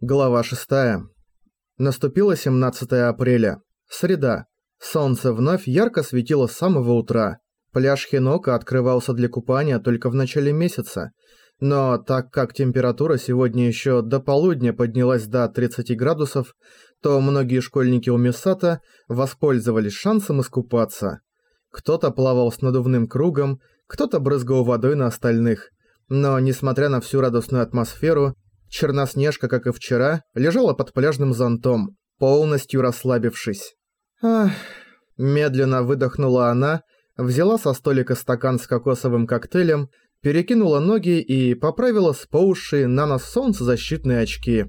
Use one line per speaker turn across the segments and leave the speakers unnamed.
Глава 6. Наступило 17 апреля. Среда. Солнце вновь ярко светило с самого утра. Пляж Хинока открывался для купания только в начале месяца. Но так как температура сегодня еще до полудня поднялась до 30 градусов, то многие школьники у Мисата воспользовались шансом искупаться. Кто-то плавал с надувным кругом, кто-то брызгал водой на остальных. Но, несмотря на всю радостную атмосферу, Черноснежка, как и вчера, лежала под пляжным зонтом, полностью расслабившись. Ах, медленно выдохнула она, взяла со столика стакан с кокосовым коктейлем, перекинула ноги и поправила сползшие на нос солнцезащитные очки.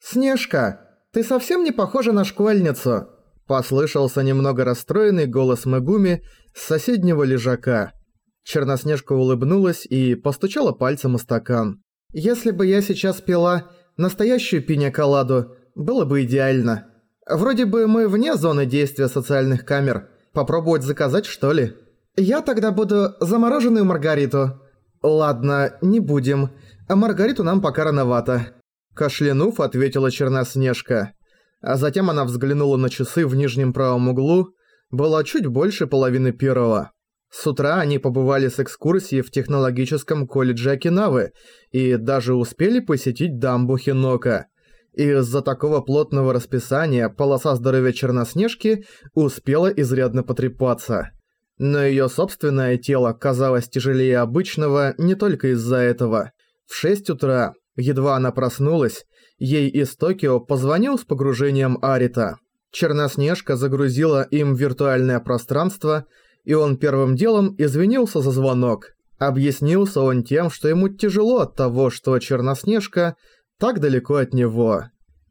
«Снежка, ты совсем не похожа на школьницу!» Послышался немного расстроенный голос Мегуми с соседнего лежака. Черноснежка улыбнулась и постучала пальцем о стакан. Если бы я сейчас пила настоящую пиняколаду, было бы идеально. Вроде бы мы вне зоны действия социальных камер. Попробовать заказать, что ли? Я тогда буду замороженную маргариту. Ладно, не будем. А маргариту нам пока рановато. Кашлянув, ответила Черноснежка. А затем она взглянула на часы в нижнем правом углу. Было чуть больше половины первого. С утра они побывали с экскурсией в технологическом колледже Окинавы и даже успели посетить дамбу Хинока. Из-за такого плотного расписания полоса здоровья Черноснежки успела изрядно потрепаться. Но её собственное тело казалось тяжелее обычного не только из-за этого. В 6 утра, едва она проснулась, ей из Токио позвонил с погружением Арита. Черноснежка загрузила им виртуальное пространство – и он первым делом извинился за звонок. Объяснился он тем, что ему тяжело от того, что Черноснежка так далеко от него.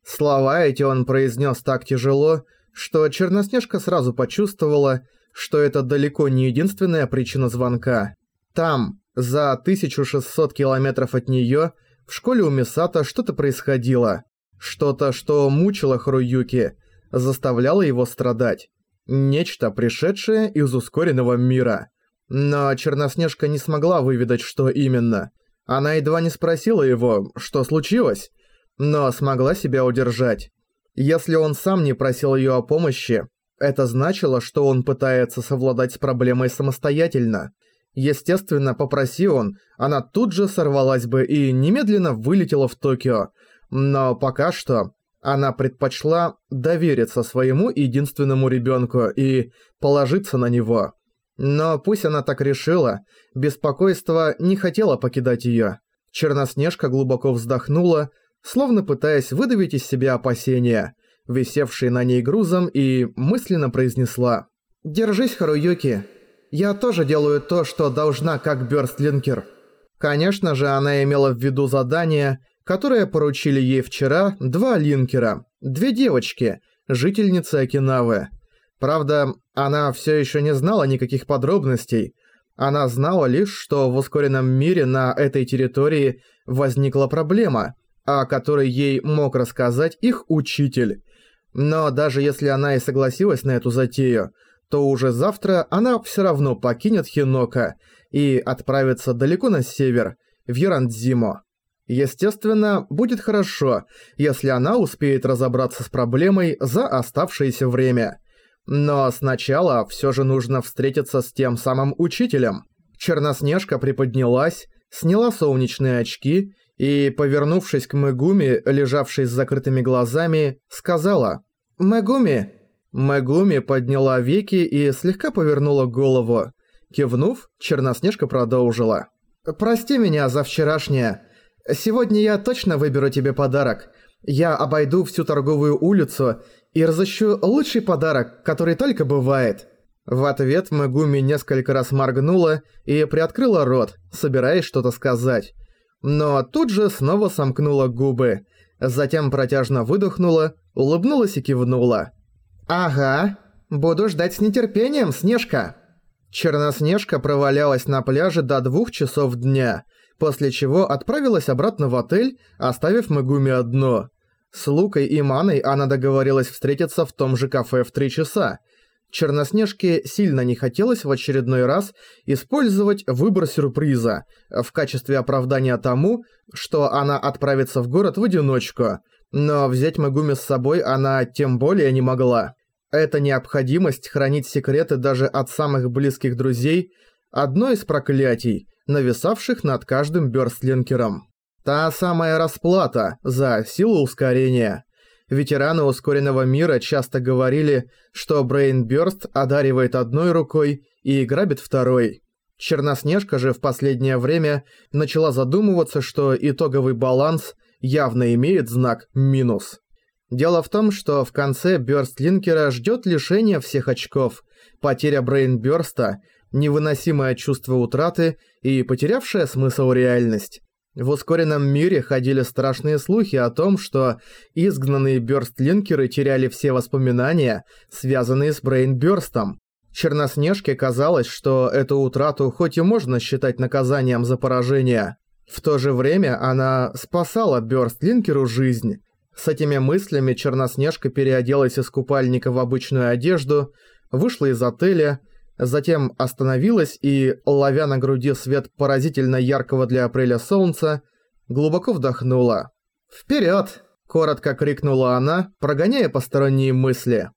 Слова эти он произнес так тяжело, что Черноснежка сразу почувствовала, что это далеко не единственная причина звонка. Там, за 1600 километров от неё, в школе у Мисата что-то происходило. Что-то, что мучило Харуюки, заставляло его страдать. Нечто, пришедшее из ускоренного мира. Но Черноснежка не смогла выведать, что именно. Она едва не спросила его, что случилось, но смогла себя удержать. Если он сам не просил её о помощи, это значило, что он пытается совладать с проблемой самостоятельно. Естественно, попроси он, она тут же сорвалась бы и немедленно вылетела в Токио. Но пока что она предпочла довериться своему единственному ребенку и положиться на него. Но пусть она так решила, беспокойство не хотело покидать ее. Черноснежка глубоко вздохнула, словно пытаясь выдавить из себя опасения, висевшие на ней грузом, и мысленно произнесла «Держись, Харуюки, я тоже делаю то, что должна как Бёрстлинкер». Конечно же, она имела в виду задание – которое поручили ей вчера два линкера, две девочки, жительницы Окинавы. Правда, она все еще не знала никаких подробностей. Она знала лишь, что в ускоренном мире на этой территории возникла проблема, о которой ей мог рассказать их учитель. Но даже если она и согласилась на эту затею, то уже завтра она все равно покинет Хинока и отправится далеко на север, в Ярандзимо. Естественно, будет хорошо, если она успеет разобраться с проблемой за оставшееся время. Но сначала все же нужно встретиться с тем самым учителем. Черноснежка приподнялась, сняла солнечные очки и, повернувшись к Мегуми, лежавшей с закрытыми глазами, сказала «Мегуми». Мегуми подняла веки и слегка повернула голову. Кивнув, Черноснежка продолжила. «Прости меня за вчерашнее. Сегодня я точно выберу тебе подарок. Я обойду всю торговую улицу и разыщу лучший подарок, который только бывает». В ответ Мегуми несколько раз моргнула и приоткрыла рот, собираясь что-то сказать. Но тут же снова сомкнула губы. Затем протяжно выдохнула, улыбнулась и кивнула. «Ага, буду ждать с нетерпением, Снежка». Черноснежка провалялась на пляже до двух часов дня, после чего отправилась обратно в отель, оставив Мегуми одно. С Лукой и Маной она договорилась встретиться в том же кафе в три часа. Черноснежке сильно не хотелось в очередной раз использовать выбор сюрприза в качестве оправдания тому, что она отправится в город в одиночку, Но взять Магуми с собой она тем более не могла. Эта необходимость хранить секреты даже от самых близких друзей – одно из проклятий, нависавших над каждым бёрстлинкером. Та самая расплата за силу ускорения. Ветераны ускоренного мира часто говорили, что Брейнбёрст одаривает одной рукой и грабит второй. Черноснежка же в последнее время начала задумываться, что итоговый баланс явно имеет знак «минус». Дело в том, что в конце Бёрстлинкера ждет лишение всех очков, потеря Брейнбёрста, невыносимое чувство утраты и потерявшая смысл реальность. В ускоренном мире ходили страшные слухи о том, что изгнанные Бёрстлинкеры теряли все воспоминания, связанные с Брейнбёрстом. Черноснежке казалось, что эту утрату хоть и можно считать наказанием за поражение, в то же время она спасала Бёрстлинкеру жизнь. С этими мыслями Черноснежка переоделась из купальника в обычную одежду, вышла из отеля, затем остановилась и, ловя на груди свет поразительно яркого для апреля солнца, глубоко вдохнула. «Вперёд!» – коротко крикнула она, прогоняя посторонние мысли.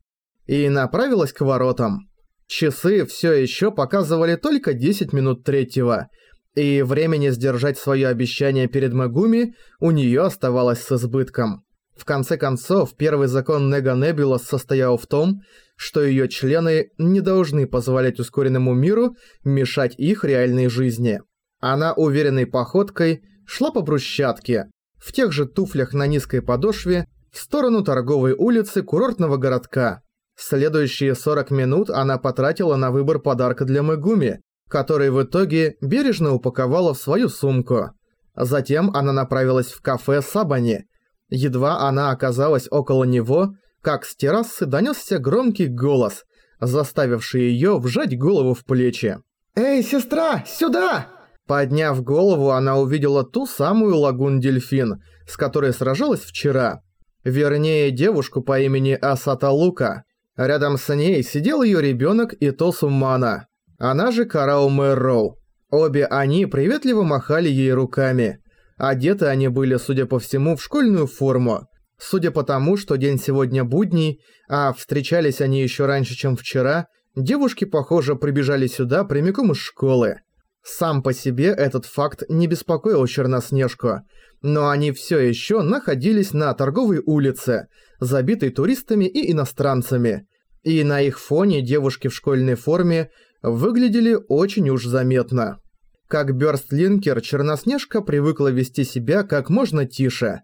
И направилась к воротам. Часы всё ещё показывали только 10 минут третьего, и времени сдержать своё обещание перед Магуми у неё оставалось с избытком. В конце концов, первый закон Нега Небулас состоял в том, что её члены не должны позволять ускоренному миру мешать их реальной жизни. Она уверенной походкой шла по брусчатке, в тех же туфлях на низкой подошве, в сторону торговой улицы курортного городка. Следующие 40 минут она потратила на выбор подарка для Мегуми, который в итоге бережно упаковала в свою сумку. Затем она направилась в кафе Сабани, Едва она оказалась около него, как с террасы донёсся громкий голос, заставивший её вжать голову в плечи.
«Эй, сестра, сюда!»
Подняв голову, она увидела ту самую лагун-дельфин, с которой сражалась вчера. Вернее, девушку по имени Асата Лука. Рядом с ней сидел её ребёнок Итосу Мана, она же Карао Мэрроу. Обе они приветливо махали ей руками. Одеты они были, судя по всему, в школьную форму. Судя по тому, что день сегодня будний, а встречались они еще раньше, чем вчера, девушки, похоже, прибежали сюда прямиком из школы. Сам по себе этот факт не беспокоил Черноснежку, но они все еще находились на торговой улице, забитой туристами и иностранцами. И на их фоне девушки в школьной форме выглядели очень уж заметно. Как Бёрстлинкер, Черноснежка привыкла вести себя как можно тише,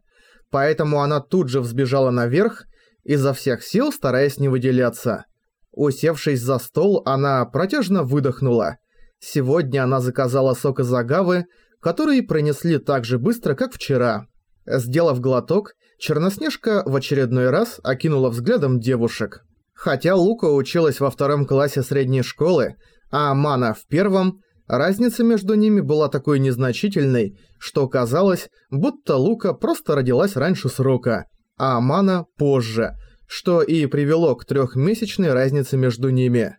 поэтому она тут же взбежала наверх, изо всех сил стараясь не выделяться. Усевшись за стол, она протяжно выдохнула. Сегодня она заказала сок из агавы, который принесли так же быстро, как вчера. Сделав глоток, Черноснежка в очередной раз окинула взглядом девушек. Хотя Лука училась во втором классе средней школы, а Мана в первом – Разница между ними была такой незначительной, что казалось, будто Лука просто родилась раньше срока, а Амана позже, что и привело к трехмесячной разнице между ними.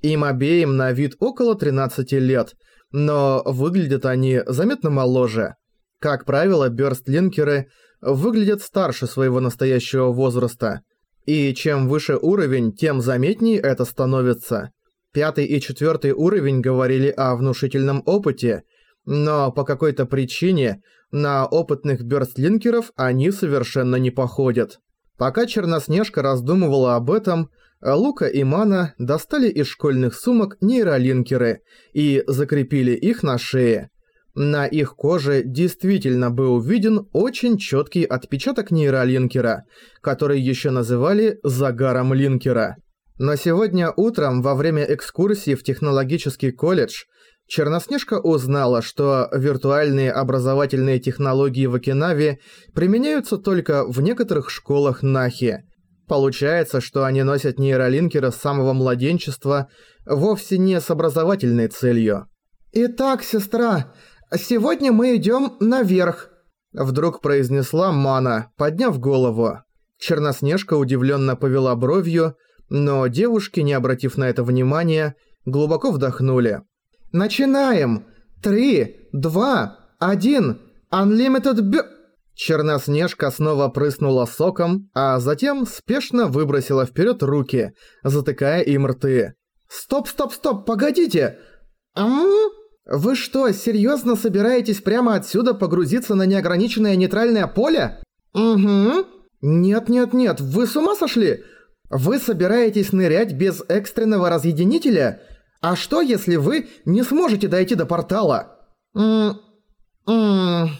Им обеим на вид около 13 лет, но выглядят они заметно моложе. Как правило, бёрстлинкеры выглядят старше своего настоящего возраста. И чем выше уровень, тем заметнее это становится. Пятый и четвертый уровень говорили о внушительном опыте, но по какой-то причине на опытных бёрстлинкеров они совершенно не походят. Пока Черноснежка раздумывала об этом, Лука и Мана достали из школьных сумок нейролинкеры и закрепили их на шее. На их коже действительно был виден очень четкий отпечаток нейролинкера, который еще называли «загаром линкера». Но сегодня утром во время экскурсии в технологический колледж Черноснежка узнала, что виртуальные образовательные технологии в Окинаве применяются только в некоторых школах Нахи. Получается, что они носят нейролинкеры с самого младенчества вовсе не с образовательной целью.
«Итак, сестра, сегодня мы идем наверх», — вдруг произнесла Мана, подняв голову. Черноснежка удивленно повела бровью, но девушки, не обратив на это внимания, глубоко вдохнули. «Начинаем! Три, два, один! Unlimited б...»
Черноснежка снова прыснула соком, а затем спешно выбросила вперед руки, затыкая им рты.
«Стоп, стоп, стоп, погодите! Ам? Вы что, серьезно собираетесь прямо отсюда погрузиться на неограниченное нейтральное поле? Угу. Нет-нет-нет, вы с ума сошли? Вы собираетесь нырять без экстренного разъединителя? А что, если вы не сможете дойти до портала?
Ммм...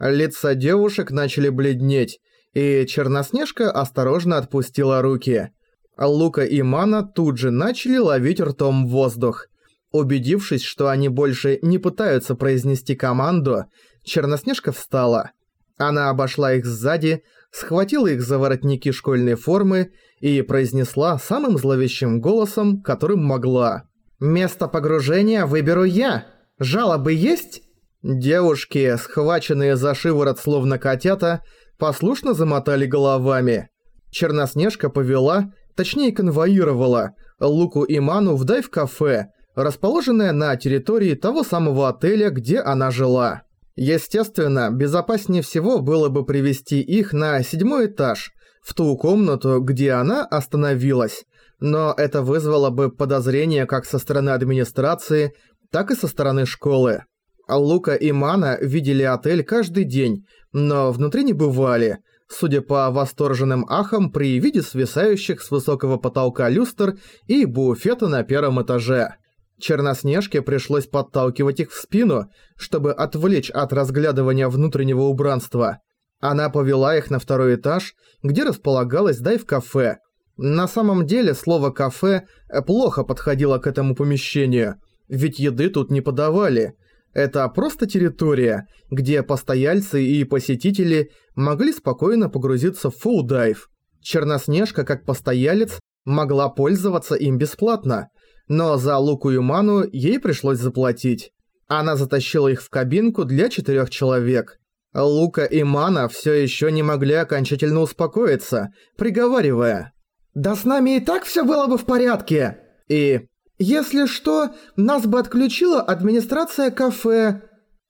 Лица девушек начали бледнеть, и Черноснежка осторожно отпустила руки. Лука и Мана тут же начали ловить ртом воздух. Убедившись, что они больше не пытаются произнести команду, Черноснежка встала. Она обошла их сзади, схватила их за воротники школьной формы и произнесла самым зловещим голосом, которым могла.
«Место погружения выберу я. Жалобы есть?»
Девушки, схваченные за шиворот словно котята, послушно замотали головами. Черноснежка повела, точнее конвоировала, Луку и Ману в дайв-кафе, расположенное на территории того самого отеля, где она жила. Естественно, безопаснее всего было бы привести их на седьмой этаж, в ту комнату, где она остановилась, но это вызвало бы подозрения как со стороны администрации, так и со стороны школы. Лука и Мана видели отель каждый день, но внутри не бывали, судя по восторженным ахам при виде свисающих с высокого потолка люстр и буфета на первом этаже. Черноснежке пришлось подталкивать их в спину, чтобы отвлечь от разглядывания внутреннего убранства. Она повела их на второй этаж, где располагалось дайв-кафе. На самом деле слово «кафе» плохо подходило к этому помещению, ведь еды тут не подавали – это просто территория, где постояльцы и посетители могли спокойно погрузиться в фулл-дайв. Черноснежка, как постоялец, могла пользоваться им бесплатно, но за луку и ману ей пришлось заплатить. Она затащила их в кабинку для четырех человек. Лука и Мана все еще не могли окончательно успокоиться, приговаривая.
«Да с нами и так все было бы в порядке!»
И
«Если что, нас бы отключила администрация кафе».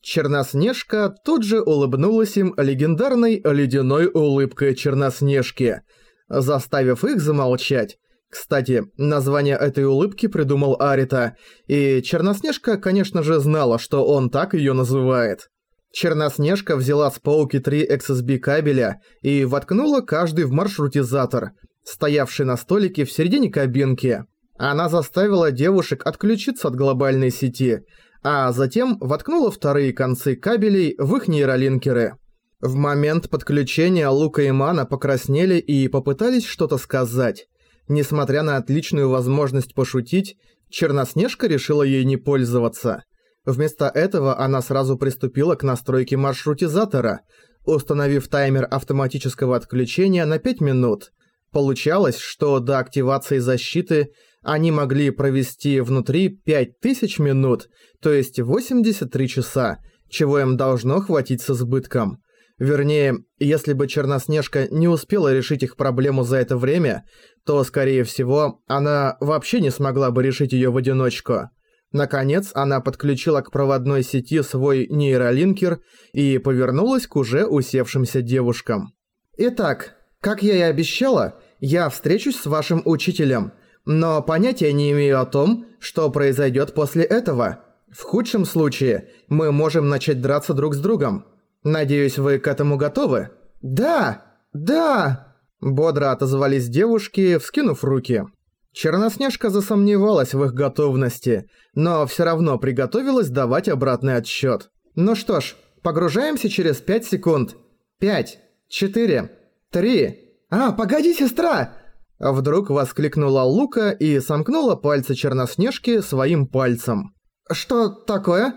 Черноснежка тут же улыбнулась им легендарной ледяной улыбкой Черноснежки, заставив их замолчать. Кстати, название этой улыбки придумал Арита, и Черноснежка, конечно же, знала, что он так её называет. Черноснежка взяла с полки три XSB кабеля и воткнула каждый в маршрутизатор, стоявший на столике в середине кабинки. Она заставила девушек отключиться от глобальной сети, а затем воткнула вторые концы кабелей в их нейролинкеры. В момент подключения Лука и Мана покраснели и попытались что-то сказать. Несмотря на отличную возможность пошутить, Черноснежка решила ей не пользоваться. Вместо этого она сразу приступила к настройке маршрутизатора, установив таймер автоматического отключения на 5 минут. Получалось, что до активации защиты – они могли провести внутри 5000 минут, то есть 83 часа, чего им должно хватить с избытком. Вернее, если бы Черноснежка не успела решить их проблему за это время, то, скорее всего, она вообще не смогла бы решить её в одиночку. Наконец, она подключила к проводной сети свой нейролинкер и повернулась к уже усевшимся девушкам.
«Итак, как я и обещала, я встречусь с вашим учителем но понятия не имею о том, что произойдет после этого. В худшем случае мы можем начать драться друг с другом. Надеюсь, вы к этому готовы? Да! Да!
Бодро отозвались девушки, вскинув руки. Черноснежка засомневалась в их готовности, но все равно приготовилась давать обратный отсчет.
Ну что ж, погружаемся через 5 секунд. 5, 4, 3... А, погоди, сестра!
Вдруг воскликнула Лука и сомкнула пальцы Черноснежки своим пальцем.
«Что такое?»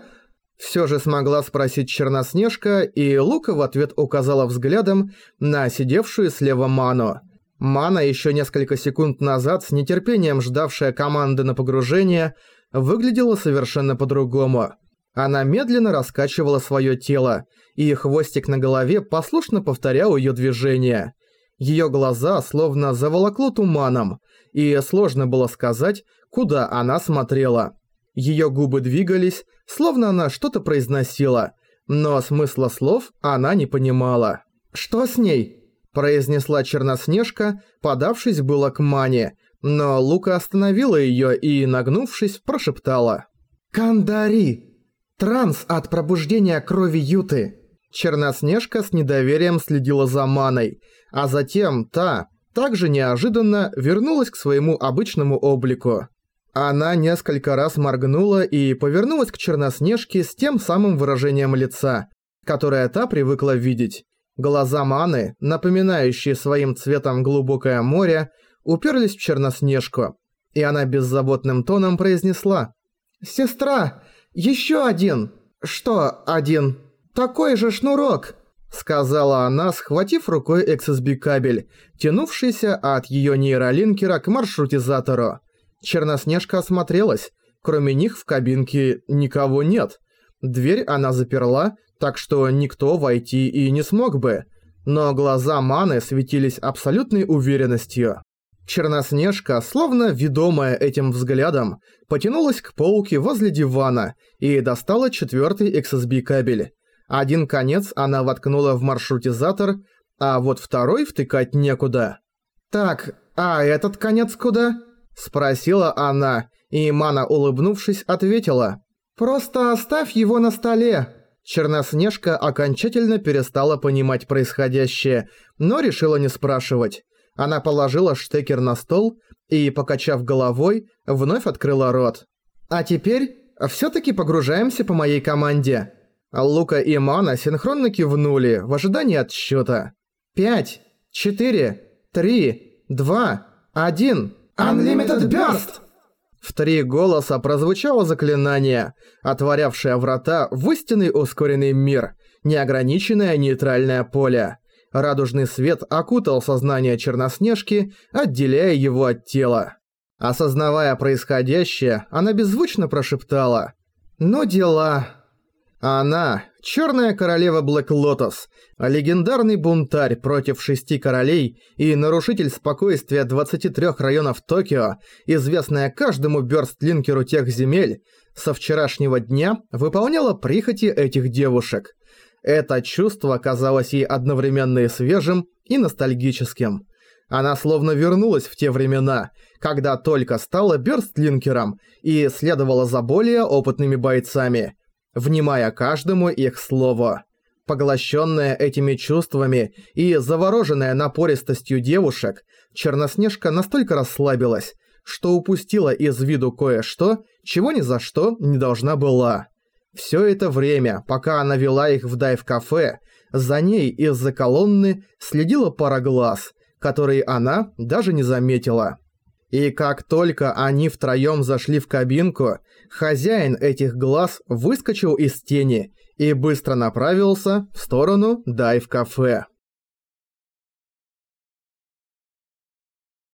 Всё же смогла спросить Черноснежка, и Лука в ответ указала взглядом на сидевшую слева Ману. Мана, ещё несколько секунд назад с нетерпением ждавшая команды на погружение, выглядела совершенно по-другому. Она медленно раскачивала своё тело, и хвостик на голове послушно повторял её движения. Ее глаза словно заволокло туманом, и сложно было сказать, куда она смотрела. Ее губы двигались, словно она что-то произносила, но смысла слов она не понимала.
«Что с ней?» – произнесла Черноснежка, подавшись было к Мане, но Лука остановила её и, нагнувшись, прошептала. «Кандари! Транс от пробуждения крови Юты!»
Черноснежка с недоверием следила за Маной, а затем та, также неожиданно, вернулась к своему обычному облику. Она несколько раз моргнула и повернулась к Черноснежке с тем самым выражением лица, которое та привыкла видеть. Глаза Маны, напоминающие своим цветом глубокое море, уперлись в Черноснежку, и она беззаботным тоном произнесла
«Сестра, еще один!» «Что один?» «Такой же шнурок!»
Сказала она, схватив рукой XSB-кабель, тянувшийся от её нейролинкера к маршрутизатору. Черноснежка осмотрелась. Кроме них в кабинке никого нет. Дверь она заперла, так что никто войти и не смог бы. Но глаза Маны светились абсолютной уверенностью. Черноснежка, словно ведомая этим взглядом, потянулась к полке возле дивана и достала четвертый XSB кабель. Один конец она воткнула в маршрутизатор, а вот второй втыкать некуда.
«Так, а этот конец куда?» – спросила она, и Мана, улыбнувшись, ответила. «Просто оставь его на столе».
Черноснежка окончательно перестала понимать происходящее, но решила не спрашивать. Она положила штекер на стол и, покачав головой, вновь открыла рот.
«А теперь всё-таки погружаемся по моей команде».
Лука и Мана синхронно кивнули в ожидании отсчёта.
«Пять, четыре, три, два, один.
Unlimited Burst!»
В три голоса прозвучало заклинание, отворявшее врата в истинный ускоренный мир, неограниченное нейтральное поле. Радужный свет окутал сознание Черноснежки, отделяя его от тела. Осознавая происходящее, она беззвучно прошептала «Ну дела». Она, Черная Королева Блэк Лотос, легендарный бунтарь против шести королей и нарушитель спокойствия 23 районов Токио, известная каждому бёрстлинкеру тех земель, со вчерашнего дня выполняла прихоти этих девушек – это чувство казалось ей одновременно и свежим, и ностальгическим. Она словно вернулась в те времена, когда только стала бёрстлинкером и следовала за более опытными бойцами, внимая каждому их слову. Поглощенная этими чувствами и завороженная напористостью девушек, Черноснежка настолько расслабилась, что упустила из виду кое-что, чего ни за что не должна была. Все это время, пока она вела их в дайв-кафе, за ней из-за колонны следила пара глаз, которые она даже не заметила. И как только они втроём зашли в кабинку, хозяин этих глаз выскочил из тени и быстро направился в сторону дайв-кафе.